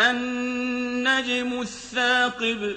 النَّجْمُ الثَّاقِبُ.